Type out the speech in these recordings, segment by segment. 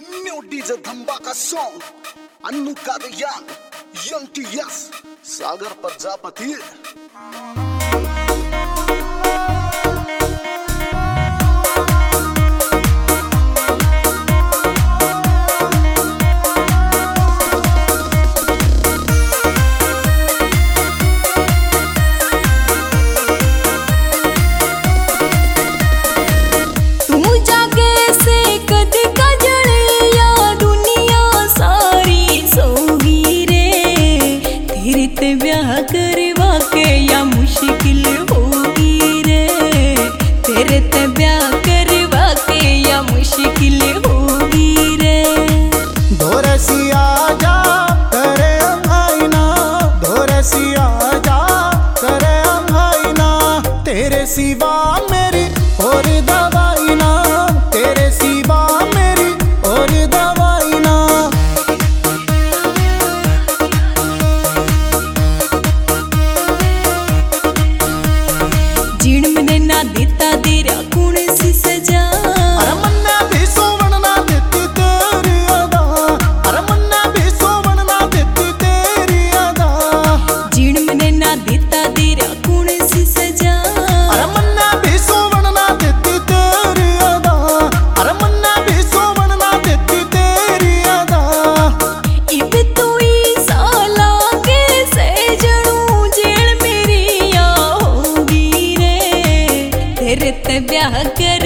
New DJ Dhambaka song. Anu Kadayan, Young TS, Sagar Pajapati. சிவாமே. ब्याह कर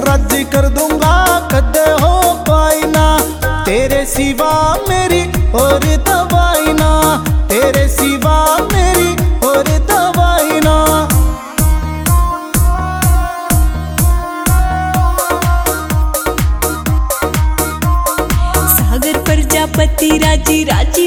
राज़ी कर दूँगा कद हो पाई ना तेरे सिवा मेरी और दवाई ना। तेरे सिवा मेरी और दवाई ना। सागर पर जा पति राज़ी राज़ी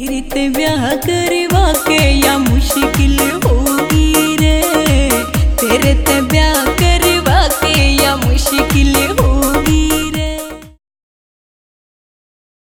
हिरते ब्याह करवा के या मुश्किल होगी रे? तेरे ते